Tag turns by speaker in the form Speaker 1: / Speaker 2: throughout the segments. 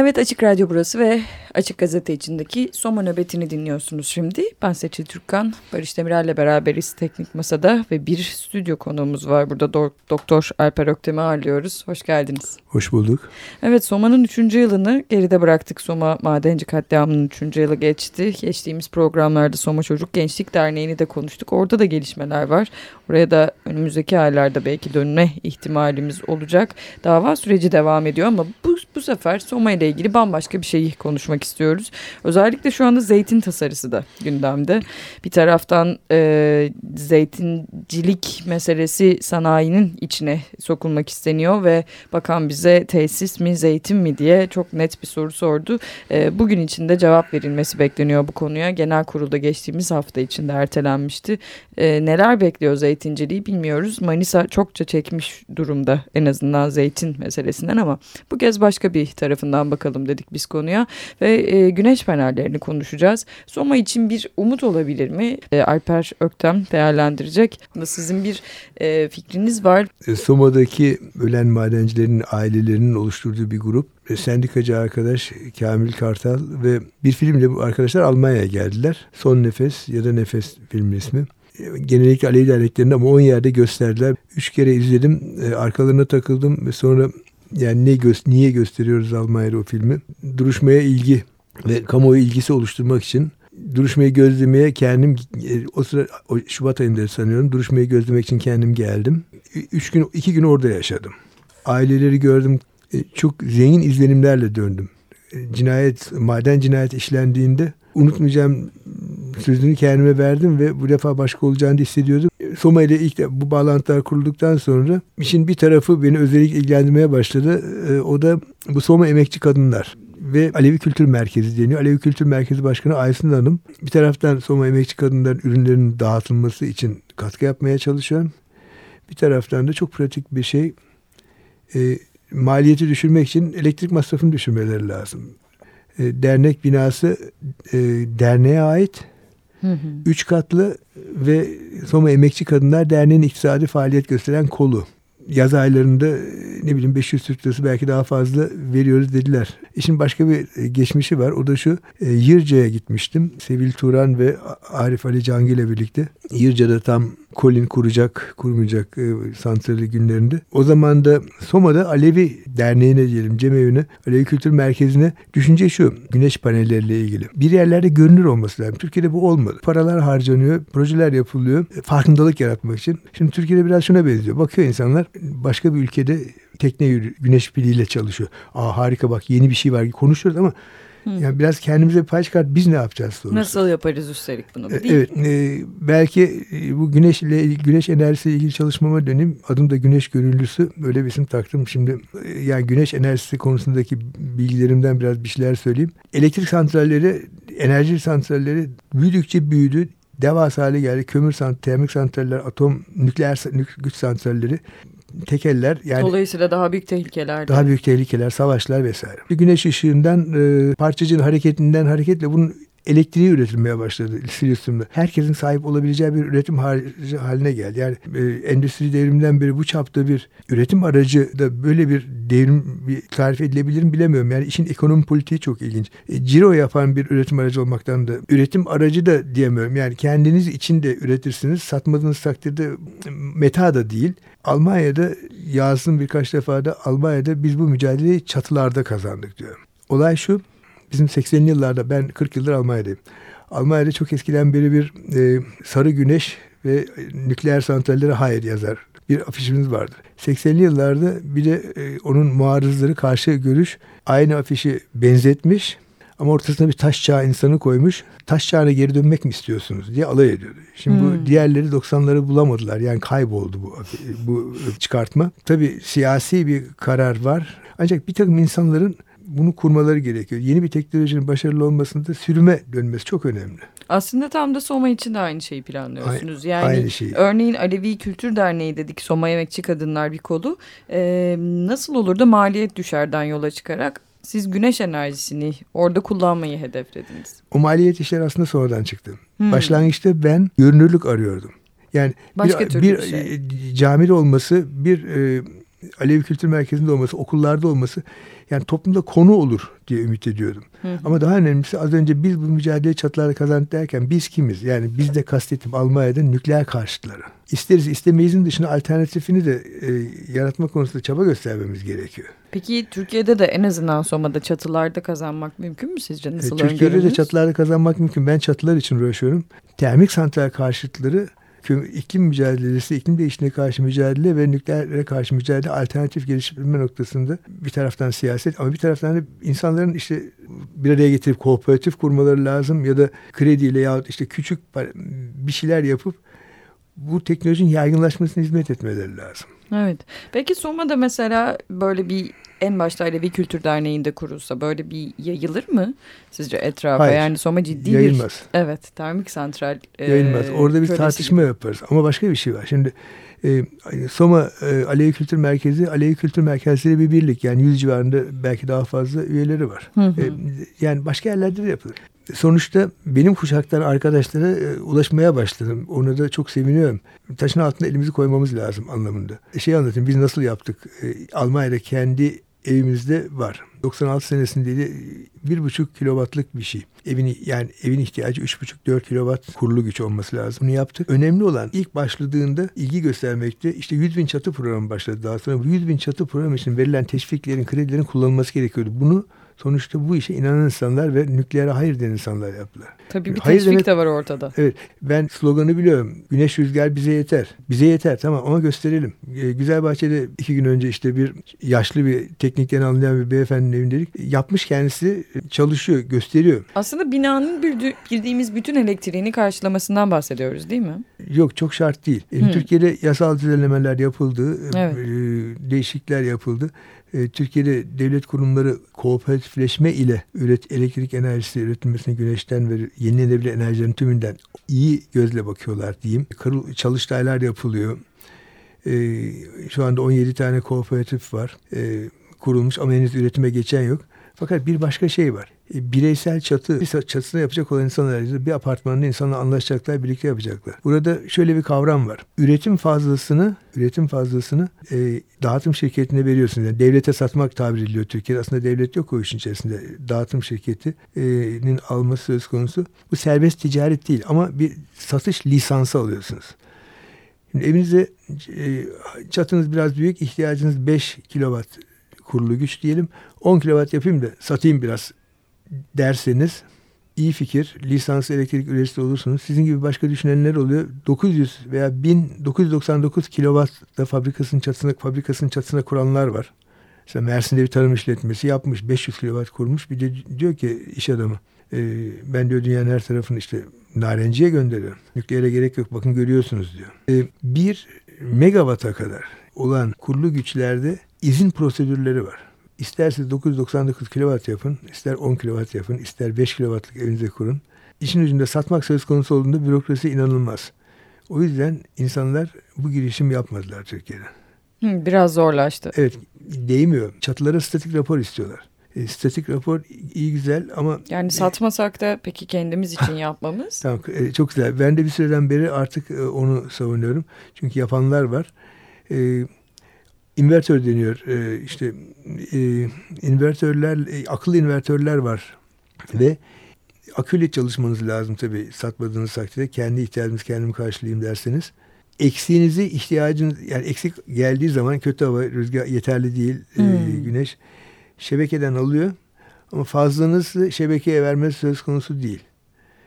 Speaker 1: Evet Açık Radyo burası ve Açık Gazete içindeki Soma nöbetini dinliyorsunuz şimdi. Ben Seçil Türkkan, Barış Demirel'le beraberiz teknik masada ve bir stüdyo konuğumuz var. Burada Do Doktor Alper Öktem'i ağırlıyoruz. Hoş geldiniz.
Speaker 2: Hoş bulduk.
Speaker 1: Evet Soma'nın 3. yılını geride bıraktık. Soma Madenci Katliamı'nın 3. yılı geçti. Geçtiğimiz programlarda Soma Çocuk Gençlik Derneği'ni de konuştuk. Orada da gelişmeler var. Oraya da önümüzdeki aylarda belki dönme ihtimalimiz olacak. Dava süreci devam ediyor ama bu, bu sefer Soma ile ilgili bambaşka bir şeyi konuşmak istiyoruz. Özellikle şu anda zeytin tasarısı da gündemde. Bir taraftan e, zeytincilik meselesi sanayinin içine sokulmak isteniyor ve bakan bize tesis mi zeytin mi diye çok net bir soru sordu. E, bugün içinde cevap verilmesi bekleniyor bu konuya. Genel kurulda geçtiğimiz hafta içinde ertelenmişti. E, neler bekliyor zeytinciliği bilmiyoruz. Manisa çokça çekmiş durumda en azından zeytin meselesinden ama bu kez başka bir tarafından bakalım dedik biz konuya ve e, güneş panellerini konuşacağız. Soma için bir umut olabilir mi? E, Alper Öktem değerlendirecek. Sizin bir e, fikriniz var.
Speaker 2: E, Soma'daki ölen madencilerin ailelerinin oluşturduğu bir grup e, sendikacı arkadaş Kamil Kartal ve bir filmle bu arkadaşlar Almanya'ya geldiler. Son Nefes ya da Nefes film ismi. E, genellikle Alevi derneklerinde ama 10 yerde gösterdiler. Üç kere izledim. Arkalarına takıldım ve sonra yani ne gö niye gösteriyoruz Almanya'da o filmi? Duruşmaya ilgi ve kamuoyu ilgisi oluşturmak için duruşmayı gözlemeye kendim e, o sıra o Şubat ayında sanıyorum duruşmayı gözlemek için kendim geldim. Üç gün iki gün orada yaşadım. Aileleri gördüm. E, çok zengin izlenimlerle döndüm. E, cinayet maden cinayet işlendiğinde unutmayacağım sözünü kendime verdim ve bu defa başka olacağını hissediyordum. Soma ile ilk de bu bağlantılar kurulduktan sonra işin bir tarafı beni özellikle ilgilendirmeye başladı. O da bu Soma emekçi kadınlar ve Alevi Kültür Merkezi deniyor. Alevi Kültür Merkezi Başkanı Aysun Hanım bir taraftan Soma emekçi kadınların ürünlerinin dağıtılması için katkı yapmaya çalışıyor. Bir taraftan da çok pratik bir şey e, maliyeti düşürmek için elektrik masrafını düşürmeleri lazım. E, dernek binası e, derneğe ait. Hı hı. Üç katlı ve Soma Emekçi Kadınlar Derneği'nin iktisadi faaliyet gösteren kolu yaz aylarında e, ne bileyim 500 Türk lirası belki daha fazla veriyoruz dediler. İşin başka bir e, geçmişi var. O da şu. E, Yırca'ya gitmiştim. Sevil Turan ve Arif Ali Cangi ile birlikte. Yırca'da tam Kolin kuracak, kurmayacak e, santrali günlerinde. O zaman da Soma'da Alevi Derneği'ne diyelim, cemevine, Alevi Kültür Merkezi'ne düşünce şu, güneş panelleriyle ilgili. Bir yerlerde görünür olması lazım. Türkiye'de bu olmadı. Paralar harcanıyor, projeler yapılıyor, e, farkındalık yaratmak için. Şimdi Türkiye'de biraz şuna benziyor. Bakıyor insanlar başka bir ülkede tekne güneş piliyle çalışıyor. Aa harika bak yeni bir şey var konuşuyoruz ama yani biraz kendimize pay çıkart biz ne yapacağız
Speaker 1: doğrusu. Nasıl yaparız üstelik bunu?
Speaker 2: Değil evet. E, belki e, bu güneşle güneş enerjisiyle ilgili çalışmama döneyim. Adım da güneş gönüllüsü. Böyle bir isim taktım. Şimdi e, yani güneş enerjisi konusundaki bilgilerimden biraz bir şeyler söyleyeyim. Elektrik santralleri, enerji santralleri büyüdükçe büyüdü devasa hale geldi. Kömür santrali, termik santraller, atom, nükleer güç santralleri tekeller
Speaker 1: yani dolayısıyla daha büyük tehlikeler
Speaker 2: daha büyük tehlikeler savaşlar vesaire. Güneş ışığından e, parçacığın hareketinden hareketle bunun elektriği üretilmeye başladı Silüsyum'da. Herkesin sahip olabileceği bir üretim haline geldi. Yani e, endüstri devriminden beri bu çapta bir üretim aracı da böyle bir devrim bir tarif edilebilir mi bilemiyorum. Yani işin ekonomi politiği çok ilginç. E, ciro yapan bir üretim aracı olmaktan da üretim aracı da diyemiyorum. Yani kendiniz için de üretirsiniz. Satmadığınız takdirde meta da değil. Almanya'da yazdım birkaç defa da Almanya'da biz bu mücadeleyi çatılarda kazandık diyorum. Olay şu bizim 80'li yıllarda ben 40 yıldır Almanya'dayım. Almanya'da çok eskiden beri bir e, sarı güneş ve nükleer santrallere hayır yazar bir afişimiz vardır. 80'li yıllarda bir de e, onun muarızları karşı görüş aynı afişi benzetmiş ama ortasına bir taş çağı insanı koymuş. Taş çağına geri dönmek mi istiyorsunuz diye alay ediyordu. Şimdi hmm. bu diğerleri 90'ları bulamadılar. Yani kayboldu bu bu çıkartma. Tabii siyasi bir karar var. Ancak bir takım insanların bunu kurmaları gerekiyor. Yeni bir teknolojinin başarılı olmasında sürüme dönmesi çok önemli.
Speaker 1: Aslında tam da Soma için de aynı şeyi planlıyorsunuz. Yani aynı şeyi. örneğin Alevi Kültür Derneği dedik Soma Emekçi Kadınlar bir kolu. Ee, nasıl olur da maliyet düşerden yola çıkarak siz güneş enerjisini orada kullanmayı hedeflediniz.
Speaker 2: O maliyet işler aslında sonradan çıktı. Hmm. Başlangıçta ben görünürlük arıyordum. Yani Başka bir, bir şey. E, camide olması bir e, Alevi Kültür Merkezi'nde olması, okullarda olması yani toplumda konu olur diye ümit ediyordum. Hı hı. Ama daha önemlisi az önce biz bu mücadele çatılarda kazandık derken biz kimiz? Yani biz de kastettim Almanya'da nükleer karşıtları. İsteriz istemeyizin dışında alternatifini de e, yaratma konusunda çaba göstermemiz gerekiyor.
Speaker 1: Peki Türkiye'de de en azından Soma'da çatılarda kazanmak mümkün mü sizce? Nasıl
Speaker 2: e, Türkiye'de de çatılarda kazanmak mümkün. Ben çatılar için uğraşıyorum. Termik santral karşıtları iklim mücadelesi, iklim değişikliğine karşı mücadele ve nükleere karşı mücadele alternatif geliştirme noktasında bir taraftan siyaset ama bir taraftan da insanların işte bir araya getirip kooperatif kurmaları lazım ya da krediyle ya işte küçük bir şeyler yapıp bu teknolojinin yaygınlaşmasına hizmet etmeleri lazım.
Speaker 1: Evet. Peki Soma'da mesela böyle bir en başta Alevi Kültür Derneği'nde kurulsa böyle bir yayılır mı sizce etrafa?
Speaker 2: Hayır,
Speaker 1: yani Soma ciddi
Speaker 2: yayılmaz.
Speaker 1: bir evet termik santral
Speaker 2: e, yayılmaz. Orada bir tartışma gibi. yaparız. Ama başka bir şey var. Şimdi e, Soma e, Alevi Kültür Merkezi Alevi Kültür Merkezleri bir birlik. Yani yüz civarında belki daha fazla üyeleri var. Hı hı. E, yani başka yerlerde de yapılır sonuçta benim kuşaktan arkadaşlara e, ulaşmaya başladım. Ona da çok seviniyorum. Taşın altına elimizi koymamız lazım anlamında. E, şey anlatayım biz nasıl yaptık? E, Almanya'da kendi evimizde var. 96 senesinde de bir buçuk kilovatlık bir şey. Evin yani evin ihtiyacı üç buçuk dört kilovat kurulu güç olması lazım. Bunu yaptık. Önemli olan ilk başladığında ilgi göstermekte işte 100 bin çatı programı başladı. Daha sonra bu 100 bin çatı programı için verilen teşviklerin, kredilerin kullanılması gerekiyordu. Bunu Sonuçta bu işe inanan insanlar ve nükleere hayır diyen insanlar yaptılar.
Speaker 1: Tabii bir hayır teşvik demek, de var ortada.
Speaker 2: Evet ben sloganı biliyorum. Güneş rüzgar bize yeter. Bize yeter tamam ama gösterelim. Ee, Güzel Bahçe'de iki gün önce işte bir yaşlı bir teknikten anlayan bir beyefendinin evindeydik. Yapmış kendisi çalışıyor gösteriyor.
Speaker 1: Aslında binanın girdiğimiz bütün elektriğini karşılamasından bahsediyoruz değil mi?
Speaker 2: Yok çok şart değil. Hmm. Türkiye'de yasal düzenlemeler yapıldı. Evet. E, değişiklikler yapıldı e, Türkiye'de devlet kurumları kooperatifleşme ile üret, elektrik enerjisi üretilmesine güneşten ve yenilenebilir enerjilerin tümünden iyi gözle bakıyorlar diyeyim. Çalıştaylar yapılıyor. E, şu anda 17 tane kooperatif var. E, kurulmuş ama henüz üretime geçen yok. Fakat bir başka şey var. E, bireysel çatı, çatısına yapacak olan insanlar bir apartmanda insanla anlaşacaklar, birlikte yapacaklar. Burada şöyle bir kavram var. Üretim fazlasını, üretim fazlasını e, dağıtım şirketine veriyorsunuz. Yani devlete satmak tabir ediliyor Türkiye'de. Aslında devlet yok o işin içerisinde. Dağıtım şirketinin alması söz konusu. Bu serbest ticaret değil ama bir satış lisansı alıyorsunuz. Şimdi evinizde e, çatınız biraz büyük, ihtiyacınız 5 kilowatt kurulu güç diyelim. 10 kilowatt yapayım da satayım biraz derseniz iyi fikir. Lisans elektrik üreticisi olursunuz. Sizin gibi başka düşünenler oluyor. 900 veya 1999 kilowatt da fabrikasının çatısına, fabrikasının çatısına kuranlar var. Mesela Mersin'de bir tarım işletmesi yapmış. 500 kilowatt kurmuş. Bir de diyor ki iş adamı e, ben diyor dünyanın her tarafını işte narenciye gönderiyorum. Nükleere gerek yok bakın görüyorsunuz diyor. E, bir megawata kadar olan kurulu güçlerde izin prosedürleri var. İster siz 999 kW yapın, ister 10 kW yapın, ister 5 kW'lık evinize kurun. İşin ucunda satmak söz konusu olduğunda bürokrasi inanılmaz. O yüzden insanlar bu girişim yapmadılar Türkiye'de.
Speaker 1: Biraz zorlaştı.
Speaker 2: Evet, değmiyor. Çatılara statik rapor istiyorlar. E, statik rapor iyi güzel ama...
Speaker 1: Yani satmasak da peki kendimiz için yapmamız?
Speaker 2: tamam, e, çok güzel. Ben de bir süreden beri artık e, onu savunuyorum. Çünkü yapanlar var. E, invertör deniyor. E, işte e, invertörler, e, akıllı invertörler var ve aküyle çalışmanız lazım tabii satmadığınız takdirde. Kendi ihtiyacınızı kendim karşılayayım derseniz. Eksiğinizi ihtiyacınız yani eksik geldiği zaman kötü hava, rüzgar yeterli değil, e, hmm. e, güneş şebekeden alıyor. Ama fazlanızı şebekeye vermesi söz konusu değil.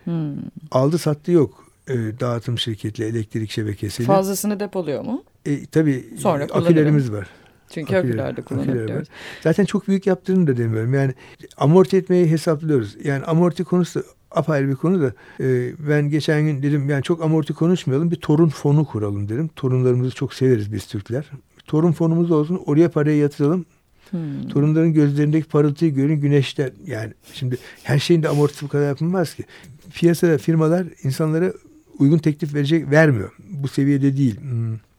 Speaker 2: Hmm. Aldı sattı yok e, dağıtım şirketiyle elektrik şebekesiyle.
Speaker 1: Fazlasını depoluyor mu?
Speaker 2: E, tabii Sonra akülerimiz var.
Speaker 1: Çünkü akülerde kullanabiliyoruz.
Speaker 2: Zaten çok büyük yaptığını da demiyorum. Yani amorti etmeyi hesaplıyoruz. Yani amorti konusu apayrı bir konu da e, ben geçen gün dedim yani çok amorti konuşmayalım bir torun fonu kuralım dedim. Torunlarımızı çok severiz biz Türkler. Torun fonumuz olsun oraya parayı yatıralım. Hmm. Torunların gözlerindeki parıltıyı görün güneşten. Yani şimdi her şeyin de amortisi bu kadar yapılmaz ki. Piyasada firmalar insanlara uygun teklif verecek vermiyor. Bu seviyede değil. Hmm.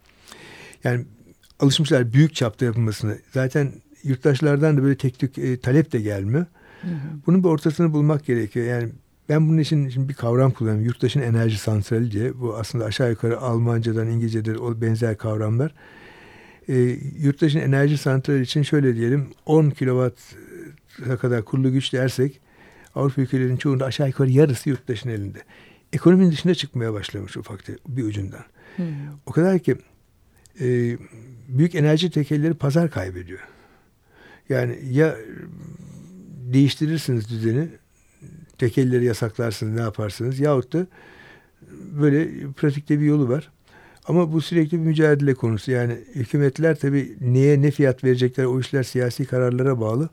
Speaker 2: Yani alışmışlar büyük çapta yapılmasını. Zaten yurttaşlardan da böyle tek tük e, talep de gelmiyor. Hı hı. Bunun bir ortasını bulmak gerekiyor. Yani ben bunun için şimdi bir kavram kullanıyorum. Yurttaşın enerji santrali diye. Bu aslında aşağı yukarı Almancadan, İngilizce'de o benzer kavramlar. E, yurt dışının enerji santrali için şöyle diyelim 10 kilowatt'a kadar kurulu güç dersek Avrupa ülkelerinin çoğunda aşağı yukarı yarısı yurt dışının elinde. Ekonominin dışına çıkmaya başlamış ufakta bir ucundan. Hmm. O kadar ki e, büyük enerji tekelleri pazar kaybediyor. Yani ya değiştirirsiniz düzeni, tekelleri yasaklarsınız ne yaparsınız yahut da böyle pratikte bir yolu var. Ama bu sürekli bir mücadele konusu. Yani hükümetler tabii neye ne fiyat verecekler o işler siyasi kararlara bağlı.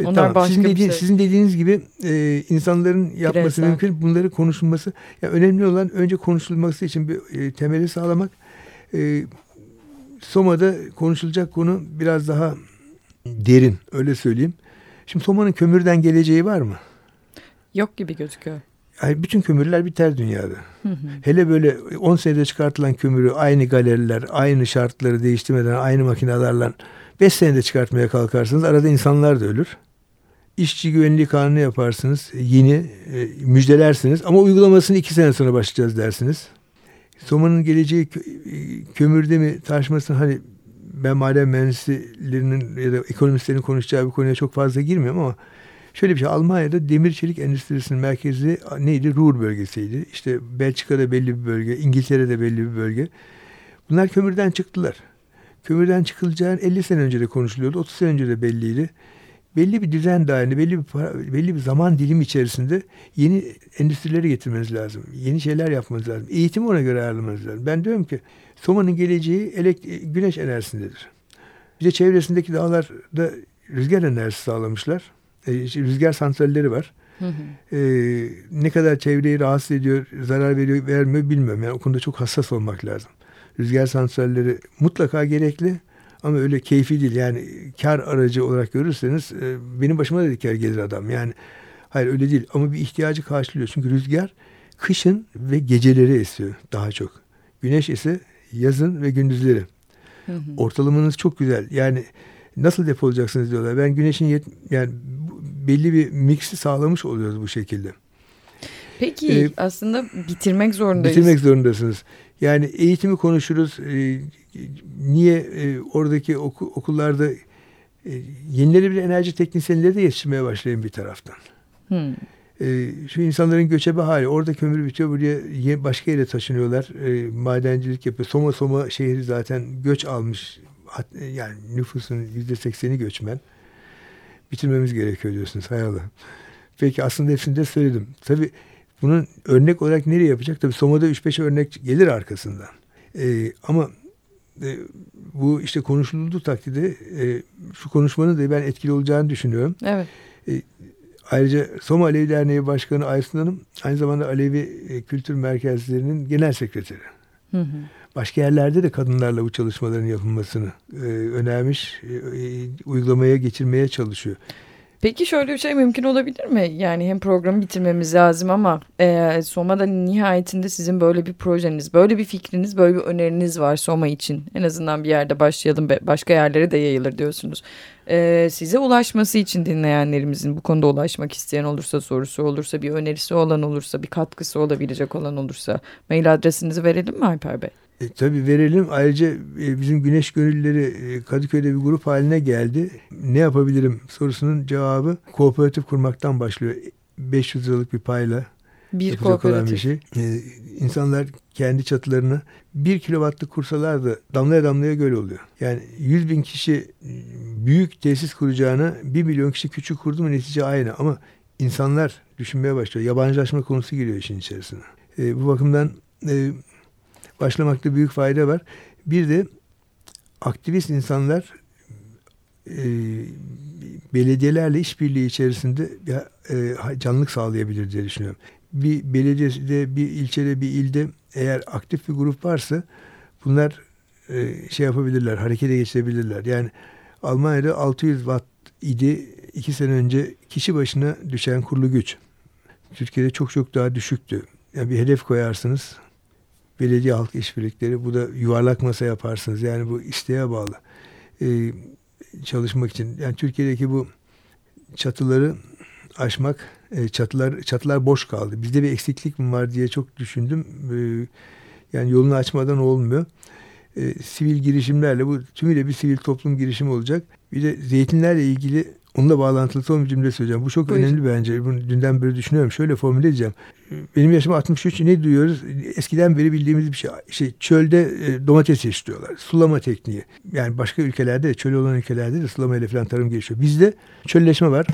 Speaker 2: E, Onlar tamam. sizin, dediğin, şey. sizin dediğiniz gibi e, insanların yapması Bireysel. mümkün. Bunları konuşulması. Yani önemli olan önce konuşulması için bir e, temeli sağlamak. E, Soma'da konuşulacak konu biraz daha derin öyle söyleyeyim. Şimdi Soma'nın kömürden geleceği var mı?
Speaker 1: Yok gibi gözüküyor.
Speaker 2: Yani bütün kömürler biter dünyada. Hı hı. Hele böyle 10 senede çıkartılan kömürü aynı galeriler, aynı şartları değiştirmeden, aynı makinelerle 5 senede çıkartmaya kalkarsınız. Arada insanlar da ölür. İşçi güvenliği kanunu yaparsınız. Yeni e, müjdelersiniz. Ama uygulamasını 2 sene sonra başlayacağız dersiniz. Soma'nın geleceği kömürde mi taşmasın hani ben maden mühendislerinin ya da ekonomistlerin konuşacağı bir konuya çok fazla girmiyorum ama şöyle bir şey Almanya'da demir çelik endüstrisinin merkezi neydi? Ruhr bölgesiydi. İşte Belçika'da belli bir bölge, İngiltere'de belli bir bölge. Bunlar kömürden çıktılar. Kömürden çıkılacağın 50 sene önce de konuşuluyordu. 30 sene önce de belliydi belli bir düzen dahilinde, belli bir para, belli bir zaman dilimi içerisinde yeni endüstrileri getirmeniz lazım. Yeni şeyler yapmanız lazım. Eğitimi ona göre ayarlamanız lazım. Ben diyorum ki Soma'nın geleceği elekt güneş enerjisindedir. Bir de çevresindeki dağlarda rüzgar enerjisi sağlamışlar. E, rüzgar santralleri var. Hı hı. E, ne kadar çevreyi rahatsız ediyor, zarar veriyor, vermiyor bilmiyorum. Yani o konuda çok hassas olmak lazım. Rüzgar santralleri mutlaka gerekli. Ama öyle keyfi değil yani kar aracı olarak görürseniz e, benim başıma da kar gelir adam. Yani hayır öyle değil ama bir ihtiyacı karşılıyor. Çünkü rüzgar kışın ve geceleri esiyor daha çok. Güneş ise yazın ve gündüzleri. Hı hı. Ortalamanız çok güzel. Yani nasıl depolayacaksınız diyorlar. Ben güneşin yet yani belli bir mixi sağlamış oluyoruz bu şekilde.
Speaker 1: Peki ee, aslında bitirmek zorundayız.
Speaker 2: Bitirmek zorundasınız. Yani eğitimi konuşuruz. E, niye e, oradaki oku, okullarda e, yenilenebilir enerji teknisyenleri de yetiştirmeye başlayın bir taraftan. Hmm. E, şu insanların göçebe hali. Orada kömür bitiyor. Buraya başka yere taşınıyorlar. E, madencilik yapıyor. Soma Soma şehri zaten göç almış. Yani nüfusun yüzde sekseni göçmen. Bitirmemiz gerekiyor diyorsunuz. Hay Allah. Peki aslında hepsini de söyledim. Tabii bunun örnek olarak nereye yapacak? Tabii Soma'da 3-5 örnek gelir arkasından. E, ama e, bu işte konuşulduğu takdirde e, şu konuşmanın da ben etkili olacağını düşünüyorum. Evet. E, ayrıca Soma Alevi Derneği Başkanı Aysun Hanım aynı zamanda Alevi e, Kültür Merkezlerinin genel sekreteri. Hı hı. Başka yerlerde de kadınlarla bu çalışmaların yapılmasını e, önermiş, e, e, uygulamaya geçirmeye çalışıyor.
Speaker 1: Peki şöyle bir şey mümkün olabilir mi? Yani hem programı bitirmemiz lazım ama e, Soma'da nihayetinde sizin böyle bir projeniz, böyle bir fikriniz, böyle bir öneriniz var Soma için. En azından bir yerde başlayalım, başka yerlere de yayılır diyorsunuz. E, size ulaşması için dinleyenlerimizin bu konuda ulaşmak isteyen olursa, sorusu olursa, bir önerisi olan olursa, bir katkısı olabilecek olan olursa mail adresinizi verelim mi Alper Bey?
Speaker 2: E, tabii verelim. Ayrıca e, bizim Güneş Gönülleri e, Kadıköy'de bir grup haline geldi. Ne yapabilirim sorusunun cevabı kooperatif kurmaktan başlıyor. 500 liralık bir payla bir kooperatif. bir şey. Ee, insanlar kendi çatılarını bir kilowattlık kursalar da damlaya damlaya göl oluyor. Yani 100 bin kişi büyük tesis kuracağına 1 milyon kişi küçük kurdu mu netice aynı. Ama insanlar düşünmeye başlıyor. Yabancılaşma konusu giriyor işin içerisine. Ee, bu bakımdan e, başlamakta büyük fayda var. Bir de aktivist insanlar e, belediyelerle işbirliği içerisinde e, canlılık sağlayabilir diye düşünüyorum. Bir belediyede, bir ilçede, bir ilde eğer aktif bir grup varsa bunlar e, şey yapabilirler, harekete geçebilirler. Yani Almanya'da 600 watt idi iki sene önce kişi başına düşen kurulu güç. Türkiye'de çok çok daha düşüktü. Yani bir hedef koyarsınız belediye halk işbirlikleri bu da yuvarlak masa yaparsınız. Yani bu isteğe bağlı. Ee, çalışmak için. Yani Türkiye'deki bu çatıları aşmak, e, çatılar çatılar boş kaldı. Bizde bir eksiklik mi var diye çok düşündüm. Ee, yani yolunu açmadan olmuyor. e, sivil girişimlerle bu tümüyle bir sivil toplum girişimi olacak. Bir de zeytinlerle ilgili onunla bağlantılı son bir cümle söyleyeceğim. Bu çok Buyurun. önemli bence. Bunu dünden beri düşünüyorum. Şöyle formüle edeceğim. Benim yaşım 63. Ne duyuyoruz? Eskiden beri bildiğimiz bir şey. İşte çölde e, domates yetiştiriyorlar. Sulama tekniği. Yani başka ülkelerde de çöl olan ülkelerde de sulama ile falan tarım gelişiyor. Bizde çölleşme var.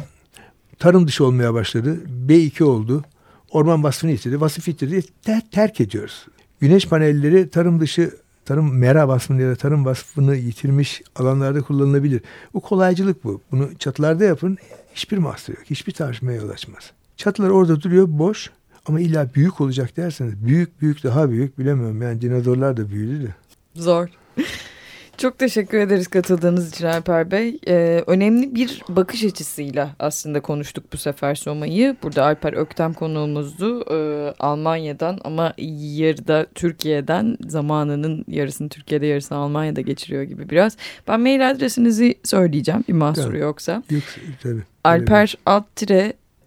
Speaker 2: Tarım dışı olmaya başladı. B2 oldu. Orman vasfını istedi. Vasıf istedi. Ter terk ediyoruz. Güneş panelleri tarım dışı tarım mera vasfını ya da tarım vasfını yitirmiş alanlarda kullanılabilir. Bu kolaycılık bu. Bunu çatılarda yapın. Hiçbir mahsur yok. Hiçbir tartışmaya yol açmaz. Çatılar orada duruyor boş ama illa büyük olacak derseniz büyük büyük daha büyük bilemiyorum. Yani dinozorlar da büyüdü de.
Speaker 1: Zor. Çok teşekkür ederiz katıldığınız için Alper Bey. Ee, önemli bir bakış açısıyla aslında konuştuk bu sefer Soma'yı. Burada Alper Öktem konuğumuzdu. Ee, Almanya'dan ama yarıda Türkiye'den zamanının yarısını Türkiye'de yarısını Almanya'da geçiriyor gibi biraz. Ben mail adresinizi söyleyeceğim bir mahsuru tabii. yoksa.
Speaker 2: Yok tabii.
Speaker 1: Alper alt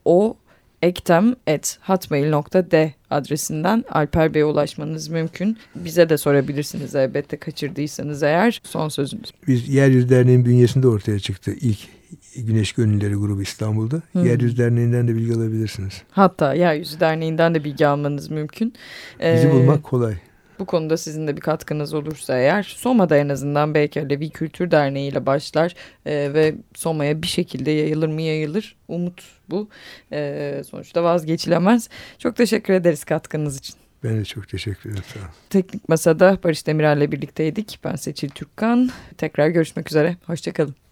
Speaker 1: o ektem.hotmail.d adresinden Alper Bey'e ulaşmanız mümkün. Bize de sorabilirsiniz elbette kaçırdıysanız eğer. Son sözünüz.
Speaker 2: Biz Yeryüzü Derneği'nin bünyesinde ortaya çıktı ilk Güneş Gönülleri grubu İstanbul'da. Hmm. Yeryüzü Derneği'nden de bilgi alabilirsiniz.
Speaker 1: Hatta Yeryüzü Derneği'nden de bilgi almanız mümkün.
Speaker 2: Bizi ee, bulmak kolay.
Speaker 1: Bu konuda sizin de bir katkınız olursa eğer Soma'da en azından belki Alevi Kültür Derneği ile başlar e, ve Soma'ya bir şekilde yayılır mı yayılır. Umut bu. E, sonuçta vazgeçilemez. Çok teşekkür ederiz katkınız için.
Speaker 2: Ben de çok teşekkür ederim. Sağ olun.
Speaker 1: Teknik Masa'da Barış Demirel'le birlikteydik. Ben Seçil Türkkan. Tekrar görüşmek üzere. Hoşçakalın.